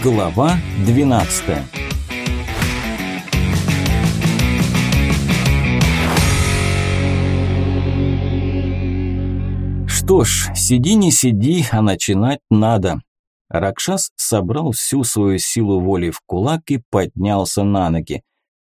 Глава 12 Что ж, сиди не сиди, а начинать надо. Ракшас собрал всю свою силу воли в кулак и поднялся на ноги.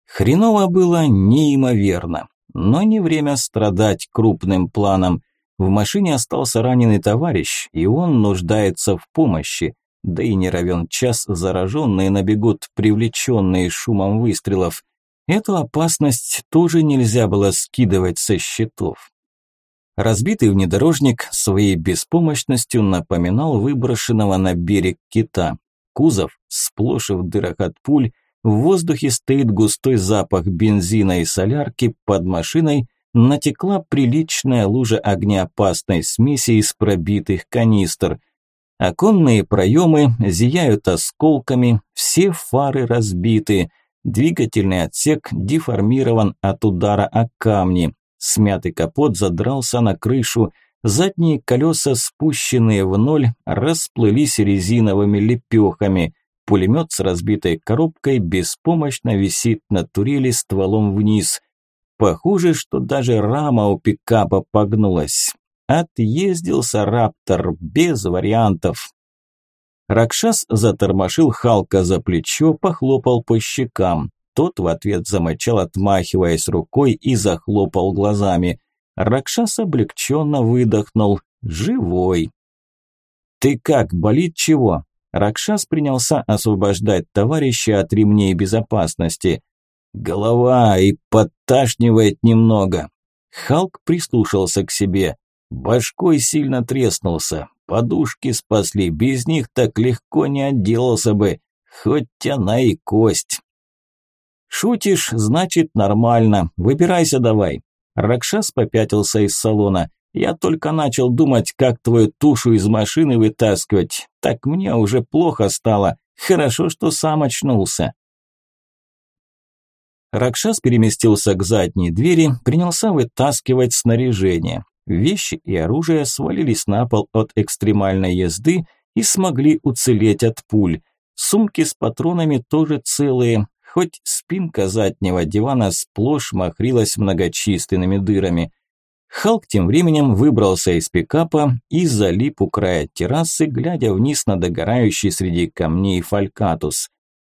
Хреново было неимоверно, но не время страдать крупным планом. В машине остался раненый товарищ, и он нуждается в помощи. Да и не равен час зараженные набегут, привлеченные шумом выстрелов. Эту опасность тоже нельзя было скидывать со счетов. Разбитый внедорожник своей беспомощностью напоминал выброшенного на берег кита. Кузов сплошь в дырах от пуль, в воздухе стоит густой запах бензина и солярки, под машиной натекла приличная лужа огнеопасной смеси из пробитых канистр – Оконные проемы зияют осколками, все фары разбиты, двигательный отсек деформирован от удара о камни, смятый капот задрался на крышу, задние колеса, спущенные в ноль, расплылись резиновыми лепехами, пулемет с разбитой коробкой беспомощно висит на турели стволом вниз. Похоже, что даже рама у пикапа погнулась. Отъездился Раптор, без вариантов. Ракшас затормошил Халка за плечо, похлопал по щекам. Тот в ответ замочал, отмахиваясь рукой и захлопал глазами. Ракшас облегченно выдохнул. Живой. «Ты как, болит чего?» Ракшас принялся освобождать товарища от ремней безопасности. «Голова и подташнивает немного». Халк прислушался к себе. Башкой сильно треснулся. Подушки спасли, без них так легко не отделался бы. Хоть она и кость. Шутишь, значит нормально. Выбирайся давай. Ракшас попятился из салона. Я только начал думать, как твою тушу из машины вытаскивать. Так мне уже плохо стало. Хорошо, что сам очнулся. Ракшас переместился к задней двери, принялся вытаскивать снаряжение. Вещи и оружие свалились на пол от экстремальной езды и смогли уцелеть от пуль. Сумки с патронами тоже целые, хоть спинка заднего дивана сплошь махрилась многочисленными дырами. Халк тем временем выбрался из пикапа и залип у края террасы, глядя вниз на догорающий среди камней фалькатус.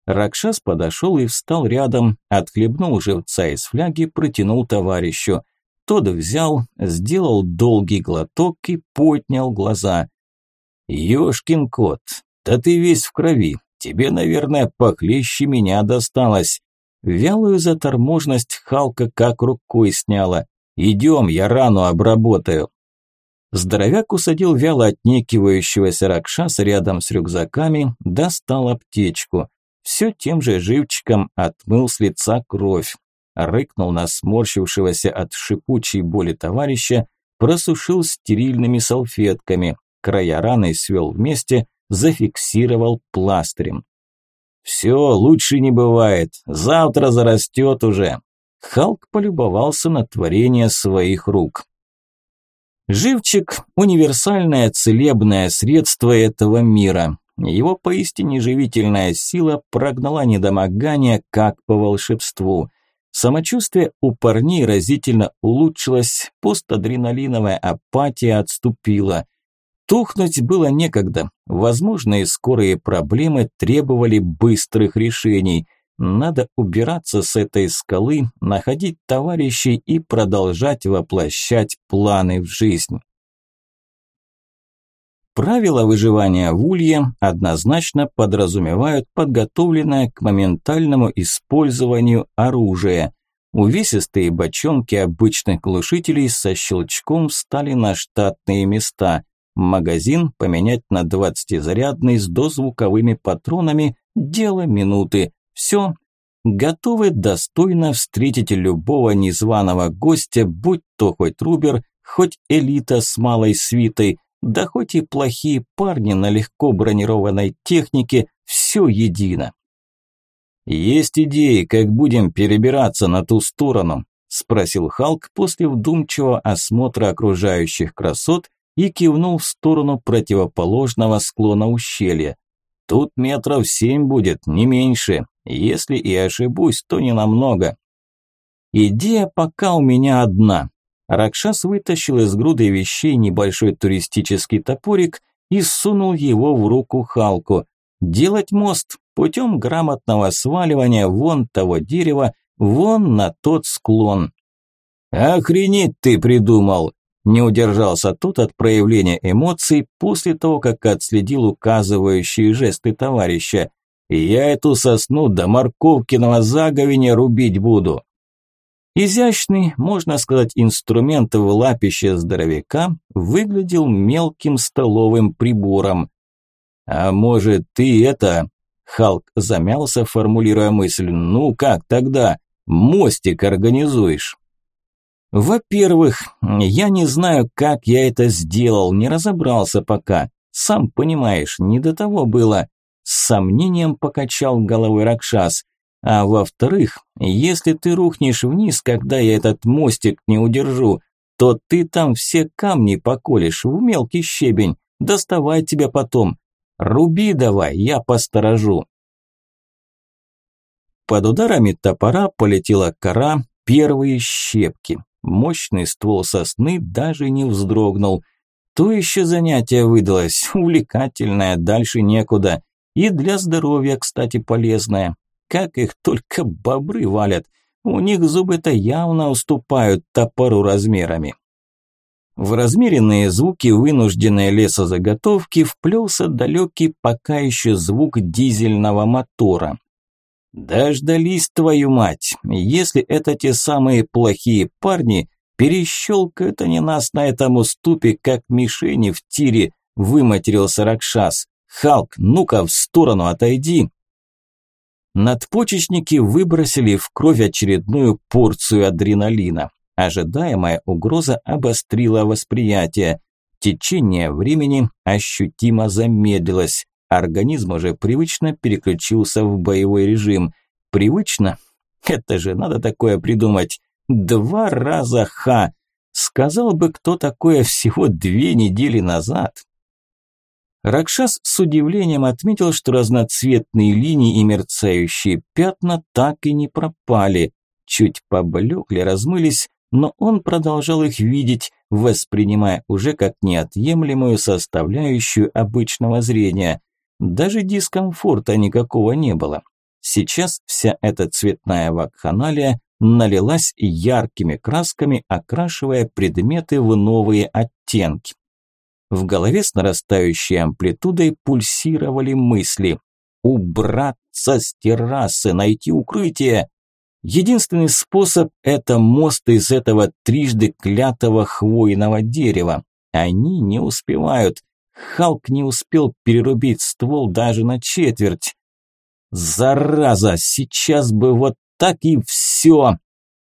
Ракшас подошел и встал рядом, отхлебнул живца из фляги, протянул товарищу. Тот взял, сделал долгий глоток и поднял глаза. «Ёшкин кот, да ты весь в крови, тебе, наверное, похлеще меня досталось». Вялую заторможенность Халка как рукой сняла. «Идем, я рану обработаю». Здоровяк усадил вяло отнекивающегося Ракшаса рядом с рюкзаками, достал аптечку. Все тем же живчиком отмыл с лица кровь, рыкнул на сморщившегося от шипучей боли товарища, просушил стерильными салфетками, края раны свел вместе, зафиксировал пластырем. «Все, лучше не бывает, завтра зарастет уже». Халк полюбовался на творение своих рук. Живчик – универсальное целебное средство этого мира. Его поистине живительная сила прогнала недомогание как по волшебству. Самочувствие у парней разительно улучшилось, постадреналиновая апатия отступила. Тухнуть было некогда, возможные скорые проблемы требовали быстрых решений. Надо убираться с этой скалы, находить товарищей и продолжать воплощать планы в жизнь. Правила выживания в улье однозначно подразумевают подготовленное к моментальному использованию оружие. Увесистые бочонки обычных глушителей со щелчком встали на штатные места. Магазин поменять на 20-зарядный с дозвуковыми патронами – дело минуты. Все, готовы достойно встретить любого незваного гостя, будь то хоть Рубер, хоть элита с малой свитой – да хоть и плохие парни на легко бронированной технике, все едино. «Есть идеи, как будем перебираться на ту сторону?» – спросил Халк после вдумчивого осмотра окружающих красот и кивнул в сторону противоположного склона ущелья. Тут метров семь будет, не меньше. Если и ошибусь, то не намного. Идея пока у меня одна. Ракшас вытащил из груды вещей небольшой туристический топорик и сунул его в руку Халку. Делать мост путем грамотного сваливания вон того дерева, вон на тот склон. «Охренеть ты придумал!» Не удержался тот от проявления эмоций после того, как отследил указывающие жесты товарища. «Я эту сосну до морковкиного заговения рубить буду!» Изящный, можно сказать, инструмент в лапище здоровяка выглядел мелким столовым прибором. «А может, ты это...» Халк замялся, формулируя мысль. «Ну как тогда? Мостик организуешь?» «Во-первых, я не знаю, как я это сделал, не разобрался пока. Сам понимаешь, не до того было». С сомнением покачал головой Ракшас. А во-вторых, если ты рухнешь вниз, когда я этот мостик не удержу, то ты там все камни поколешь в мелкий щебень. Доставай тебя потом. Руби давай, я посторожу. Под ударами топора полетела кора, первые щепки. Мощный ствол сосны даже не вздрогнул. То еще занятие выдалось, увлекательное, дальше некуда. И для здоровья, кстати, полезное. Как их только бобры валят. У них зубы-то явно уступают топору размерами. В размеренные звуки вынужденной лесозаготовки вплелся далекий пока еще звук дизельного мотора. Дождались твою мать, если это те самые плохие парни, перещелкают они нас на этом уступе, как мишени в тире, выматерился Ракшас. Халк, ну-ка в сторону отойди. Надпочечники выбросили в кровь очередную порцию адреналина. Ожидаемая угроза обострила восприятие. Течение времени ощутимо замедлилось. Организм уже привычно переключился в боевой режим. Привычно? Это же надо такое придумать. Два раза ха! Сказал бы кто такое всего две недели назад. Ракшас с удивлением отметил, что разноцветные линии и мерцающие пятна так и не пропали. Чуть поблекли, размылись, но он продолжал их видеть, воспринимая уже как неотъемлемую составляющую обычного зрения. Даже дискомфорта никакого не было. Сейчас вся эта цветная вакханалия налилась яркими красками, окрашивая предметы в новые оттенки. В голове с нарастающей амплитудой пульсировали мысли. «Убраться с террасы, найти укрытие!» Единственный способ – это мост из этого трижды клятого хвойного дерева. Они не успевают. Халк не успел перерубить ствол даже на четверть. «Зараза! Сейчас бы вот так и все!»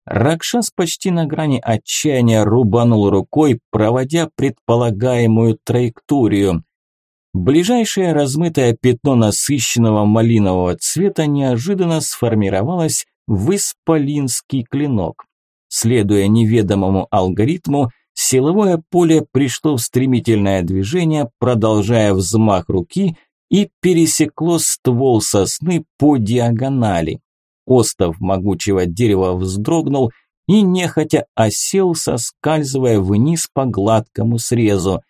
Ракшас почти на грани отчаяния рубанул рукой, проводя предполагаемую траекторию. Ближайшее размытое пятно насыщенного малинового цвета неожиданно сформировалось в исполинский клинок. Следуя неведомому алгоритму, силовое поле пришло в стремительное движение, продолжая взмах руки и пересекло ствол сосны по диагонали. Остов могучего дерева вздрогнул и нехотя осел, соскальзывая вниз по гладкому срезу.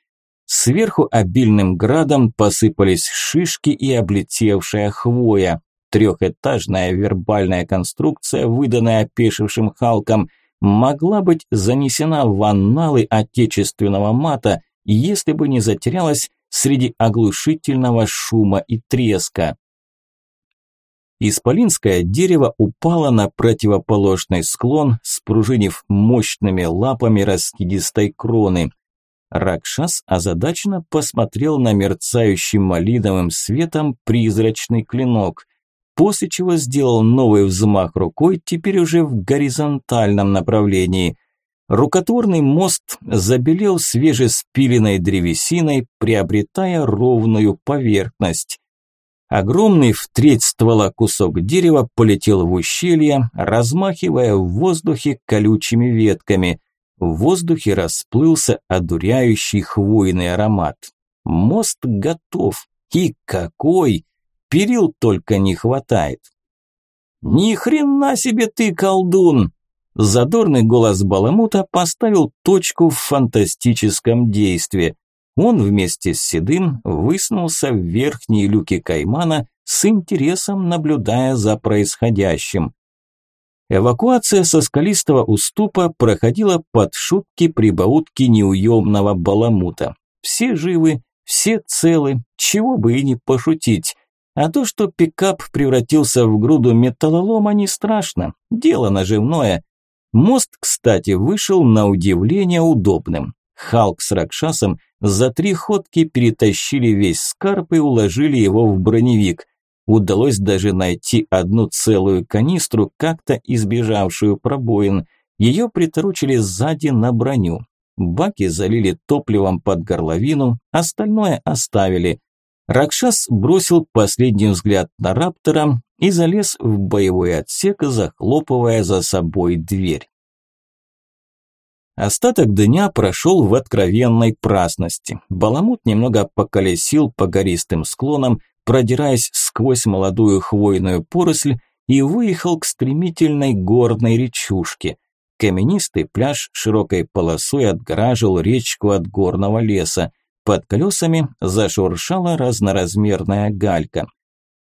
Сверху обильным градом посыпались шишки и облетевшая хвоя. Трехэтажная вербальная конструкция, выданная опешившим Халком, могла быть занесена в анналы отечественного мата, если бы не затерялась среди оглушительного шума и треска. Исполинское дерево упало на противоположный склон, спружинив мощными лапами раскидистой кроны. Ракшас озадаченно посмотрел на мерцающий малиновым светом призрачный клинок, после чего сделал новый взмах рукой, теперь уже в горизонтальном направлении. Рукотворный мост забелел свежеспиленной древесиной, приобретая ровную поверхность. Огромный в треть ствола кусок дерева полетел в ущелье, размахивая в воздухе колючими ветками. В воздухе расплылся одуряющий хвойный аромат. Мост готов. И какой! перил только не хватает. «Ни хрена себе ты, колдун!» Задорный голос Баламута поставил точку в фантастическом действии. Он вместе с Седым высунулся в верхние люки каймана, с интересом наблюдая за происходящим. Эвакуация со скалистого уступа проходила под шутки-прибаутки неуемного Баламута. Все живы, все целы, чего бы и не пошутить. А то, что пикап превратился в груду металлолома, не страшно, дело наживное. Мост, кстати, вышел на удивление удобным. Халк с Ракшасом за три ходки перетащили весь скарб и уложили его в броневик. Удалось даже найти одну целую канистру, как-то избежавшую пробоин. Ее приторочили сзади на броню. Баки залили топливом под горловину, остальное оставили. Ракшас бросил последний взгляд на Раптора и залез в боевой отсек, захлопывая за собой дверь. Остаток дня прошел в откровенной праздности. Баламут немного поколесил по гористым склонам, продираясь сквозь молодую хвойную поросль и выехал к стремительной горной речушке. Каменистый пляж широкой полосой отгораживал речку от горного леса. Под колесами зашуршала разноразмерная галька.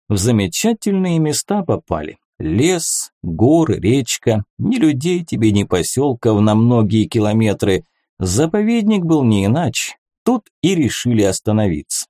В замечательные места попали. Лес, горы, речка, ни людей тебе, ни поселков на многие километры. Заповедник был не иначе. Тут и решили остановиться.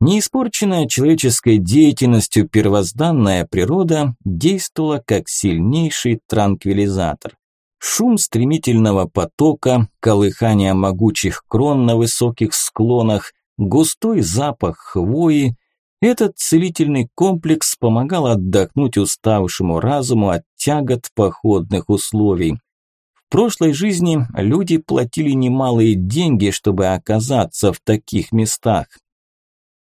Неиспорченная человеческой деятельностью первозданная природа действовала как сильнейший транквилизатор. Шум стремительного потока, колыхание могучих крон на высоких склонах, густой запах хвои – этот целительный комплекс помогал отдохнуть уставшему разуму от тягот походных условий. В прошлой жизни люди платили немалые деньги, чтобы оказаться в таких местах.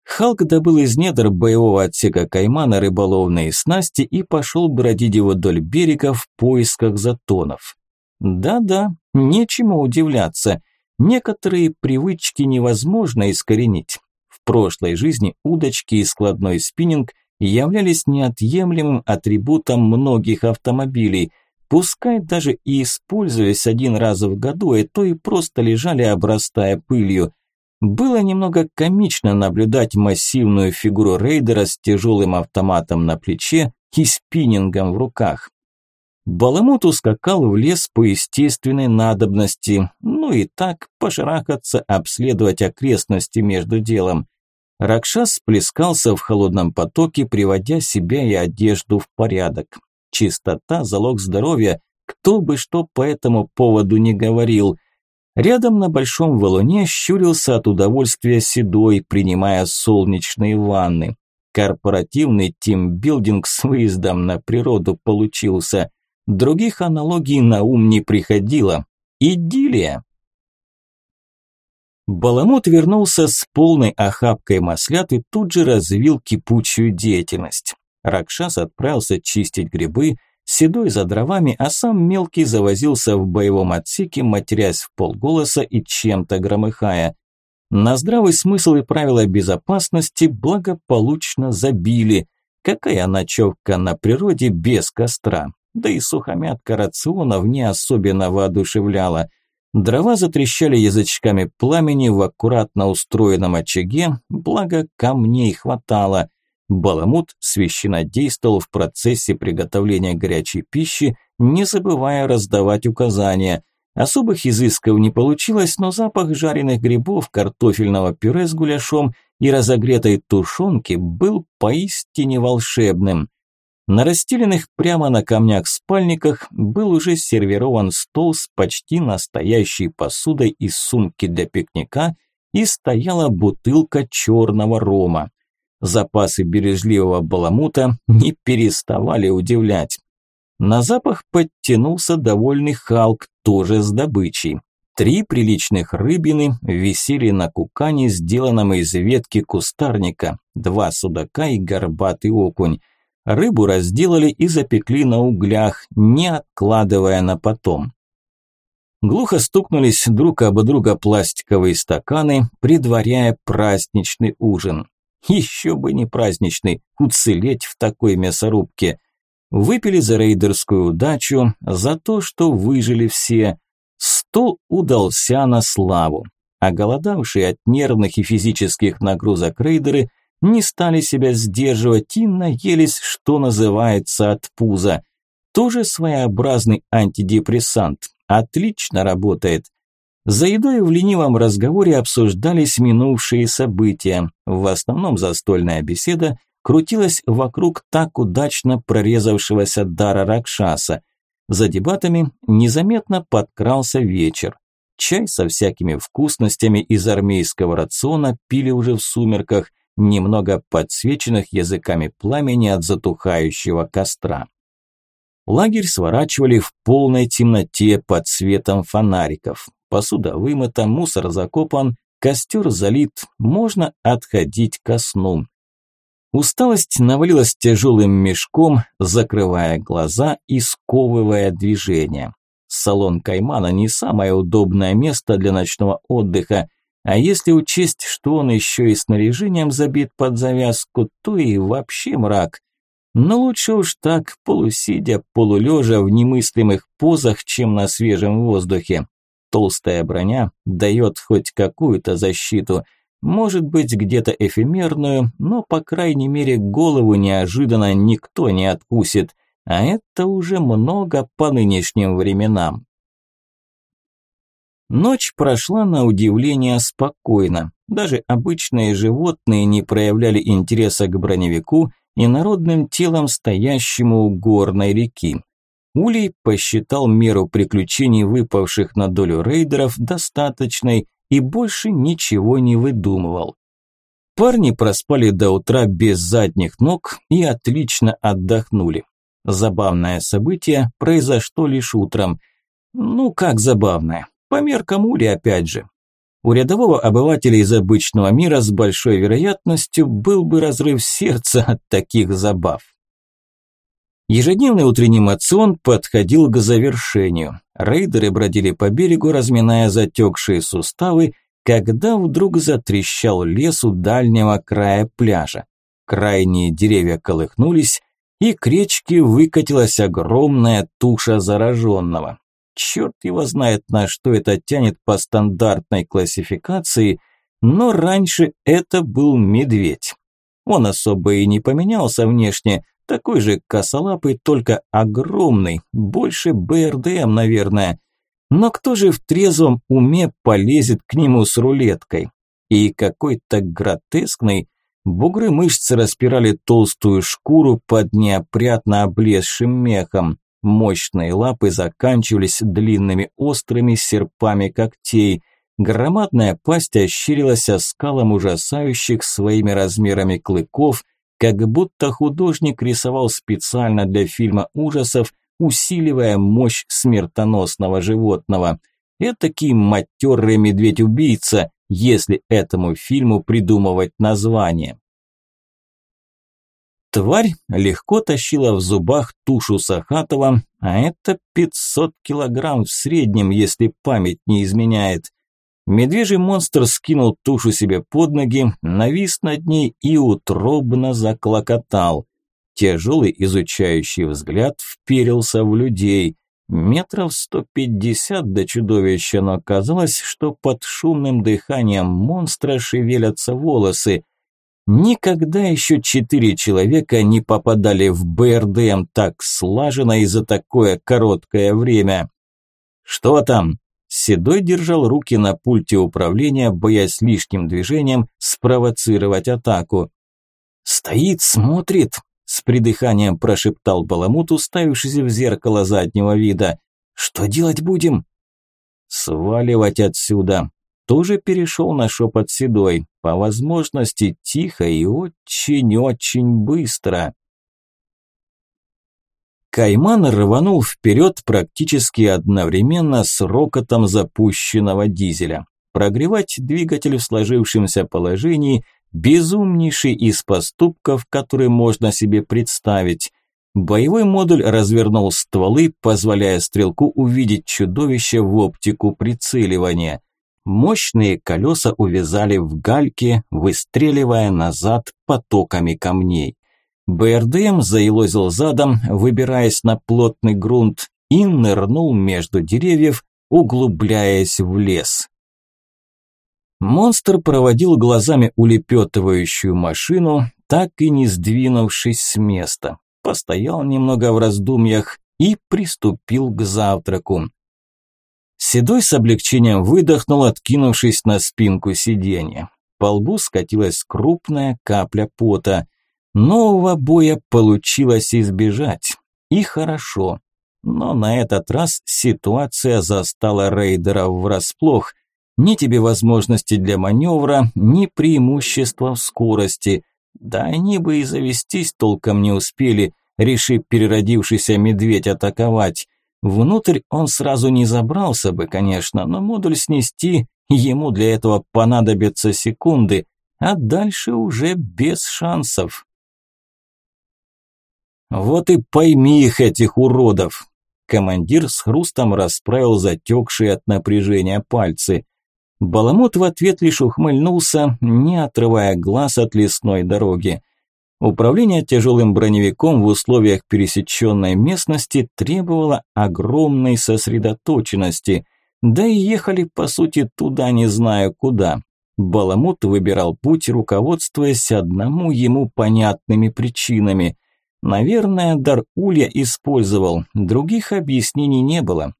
Халк добыл из недр боевого отсека каймана рыболовные снасти и пошел бродить вдоль берега в поисках затонов. Да-да, нечему удивляться. Некоторые привычки невозможно искоренить. Прошлой жизни удочки и складной спиннинг являлись неотъемлемым атрибутом многих автомобилей. Пускай даже и используясь один раз в году, и то и просто лежали, обрастая пылью – было немного комично наблюдать массивную фигуру рейдера с тяжелым автоматом на плече и спиннингом в руках. Баламут ускакал в лес по естественной надобности, ну и так пошарахаться, обследовать окрестности между делом. Ракшас сплескался в холодном потоке, приводя себя и одежду в порядок. Чистота – залог здоровья, кто бы что по этому поводу не говорил. Рядом на большом валуне щурился от удовольствия седой, принимая солнечные ванны. Корпоративный тимбилдинг с выездом на природу получился. Других аналогий на ум не приходило. Идиллия. Баламут вернулся с полной охапкой маслят и тут же развил кипучую деятельность. Ракшас отправился чистить грибы, Седой за дровами, а сам мелкий завозился в боевом отсеке, матерясь в полголоса и чем-то громыхая. На здравый смысл и правила безопасности благополучно забили. Какая ночевка на природе без костра? Да и сухомятка рационов не особенно воодушевляла. Дрова затрещали язычками пламени в аккуратно устроенном очаге, благо камней хватало. Баламут священно действовал в процессе приготовления горячей пищи, не забывая раздавать указания. Особых изысков не получилось, но запах жареных грибов, картофельного пюре с гуляшом и разогретой тушенки был поистине волшебным. На расстеленных прямо на камнях спальниках был уже сервирован стол с почти настоящей посудой из сумки для пикника и стояла бутылка черного рома. Запасы бережливого баламута не переставали удивлять. На запах подтянулся довольный Халк, тоже с добычей. Три приличных рыбины висели на кукане, сделанном из ветки кустарника, два судака и горбатый окунь. Рыбу разделали и запекли на углях, не откладывая на потом. Глухо стукнулись друг об друга пластиковые стаканы, предваряя праздничный ужин. Еще бы не праздничный, уцелеть в такой мясорубке. Выпили за рейдерскую удачу, за то, что выжили все. Стол удался на славу. А голодавшие от нервных и физических нагрузок рейдеры не стали себя сдерживать и наелись, что называется, от пуза. Тоже своеобразный антидепрессант. Отлично работает. За едой в ленивом разговоре обсуждались минувшие события. В основном застольная беседа крутилась вокруг так удачно прорезавшегося дара Ракшаса. За дебатами незаметно подкрался вечер. Чай со всякими вкусностями из армейского рациона пили уже в сумерках, немного подсвеченных языками пламени от затухающего костра. Лагерь сворачивали в полной темноте под светом фонариков. Посуда вымыта, мусор закопан, костер залит, можно отходить ко сну. Усталость навалилась тяжелым мешком, закрывая глаза и сковывая движение. Салон Каймана не самое удобное место для ночного отдыха, а если учесть, что он еще и снаряжением забит под завязку, то и вообще мрак. Но лучше уж так, полусидя, полулежа в немыслимых позах, чем на свежем воздухе. Толстая броня дает хоть какую-то защиту, может быть где-то эфемерную, но по крайней мере голову неожиданно никто не откусит, а это уже много по нынешним временам. Ночь прошла на удивление спокойно. Даже обычные животные не проявляли интереса к броневику и народным телом, стоящему у горной реки. Улей посчитал меру приключений, выпавших на долю рейдеров, достаточной и больше ничего не выдумывал. Парни проспали до утра без задних ног и отлично отдохнули. Забавное событие произошло лишь утром. Ну, как забавное? По меркам Ули опять же. У рядового обывателя из обычного мира с большой вероятностью был бы разрыв сердца от таких забав. Ежедневный утренний мацион подходил к завершению. Рейдеры бродили по берегу, разминая затекшие суставы, когда вдруг затрещал лес у дальнего края пляжа. Крайние деревья колыхнулись, и к речке выкатилась огромная туша зараженного. Черт его знает, на что это тянет по стандартной классификации, но раньше это был медведь. Он особо и не поменялся внешне, такой же косолапый, только огромный, больше БРДМ, наверное. Но кто же в трезвом уме полезет к нему с рулеткой? И какой-то гротескный, бугры мышц распирали толстую шкуру под неопрятно облезшим мехом. Мощные лапы заканчивались длинными острыми серпами когтей. Громадная пасть ощерилась оскалом ужасающих своими размерами клыков, как будто художник рисовал специально для фильма ужасов, усиливая мощь смертоносного животного. Этакий матерый медведь-убийца, если этому фильму придумывать название. Тварь легко тащила в зубах тушу Сахатова, а это 500 килограмм в среднем, если память не изменяет. Медвежий монстр скинул тушу себе под ноги, навис над ней и утробно заклокотал. Тяжелый изучающий взгляд вперился в людей. Метров сто пятьдесят до чудовища, но казалось, что под шумным дыханием монстра шевелятся волосы. Никогда еще четыре человека не попадали в БРДМ так слаженно и за такое короткое время. «Что там?» Седой держал руки на пульте управления, боясь лишним движением спровоцировать атаку. «Стоит, смотрит!» – с придыханием прошептал Баламут, уставившись в зеркало заднего вида. «Что делать будем?» «Сваливать отсюда!» Тоже перешел на шепот Седой, по возможности тихо и очень-очень быстро. Кайман рванул вперед практически одновременно с рокотом запущенного дизеля. Прогревать двигатель в сложившемся положении – безумнейший из поступков, который можно себе представить. Боевой модуль развернул стволы, позволяя стрелку увидеть чудовище в оптику прицеливания. Мощные колеса увязали в гальке, выстреливая назад потоками камней. БРДМ заелозил задом, выбираясь на плотный грунт, и нырнул между деревьев, углубляясь в лес. Монстр проводил глазами улепетывающую машину, так и не сдвинувшись с места. Постоял немного в раздумьях и приступил к завтраку. Седой с облегчением выдохнул, откинувшись на спинку сиденья. По лбу скатилась крупная капля пота. Нового боя получилось избежать. И хорошо. Но на этот раз ситуация застала рейдеров врасплох. Ни тебе возможности для маневра, ни преимущества в скорости. Да они бы и завестись толком не успели, решив переродившийся медведь атаковать. Внутрь он сразу не забрался бы, конечно, но модуль снести ему для этого понадобятся секунды, а дальше уже без шансов. Вот и пойми их, этих уродов. Командир с хрустом расправил затекшие от напряжения пальцы. Баламут в ответ лишь ухмыльнулся, не отрывая глаз от лесной дороги. Управление тяжелым броневиком в условиях пересеченной местности требовало огромной сосредоточенности, да и ехали, по сути, туда не знаю куда. Баламут выбирал путь, руководствуясь одному ему понятными причинами. Наверное, дар Улья использовал, других объяснений не было.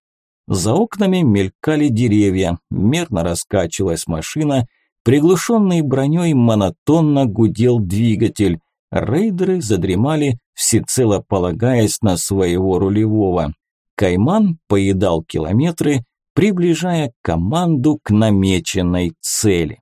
За окнами мелькали деревья, мерно раскачивалась машина, приглушенный броней монотонно гудел двигатель. Рейдеры задремали, всецело полагаясь на своего рулевого. Кайман поедал километры, приближая команду к намеченной цели.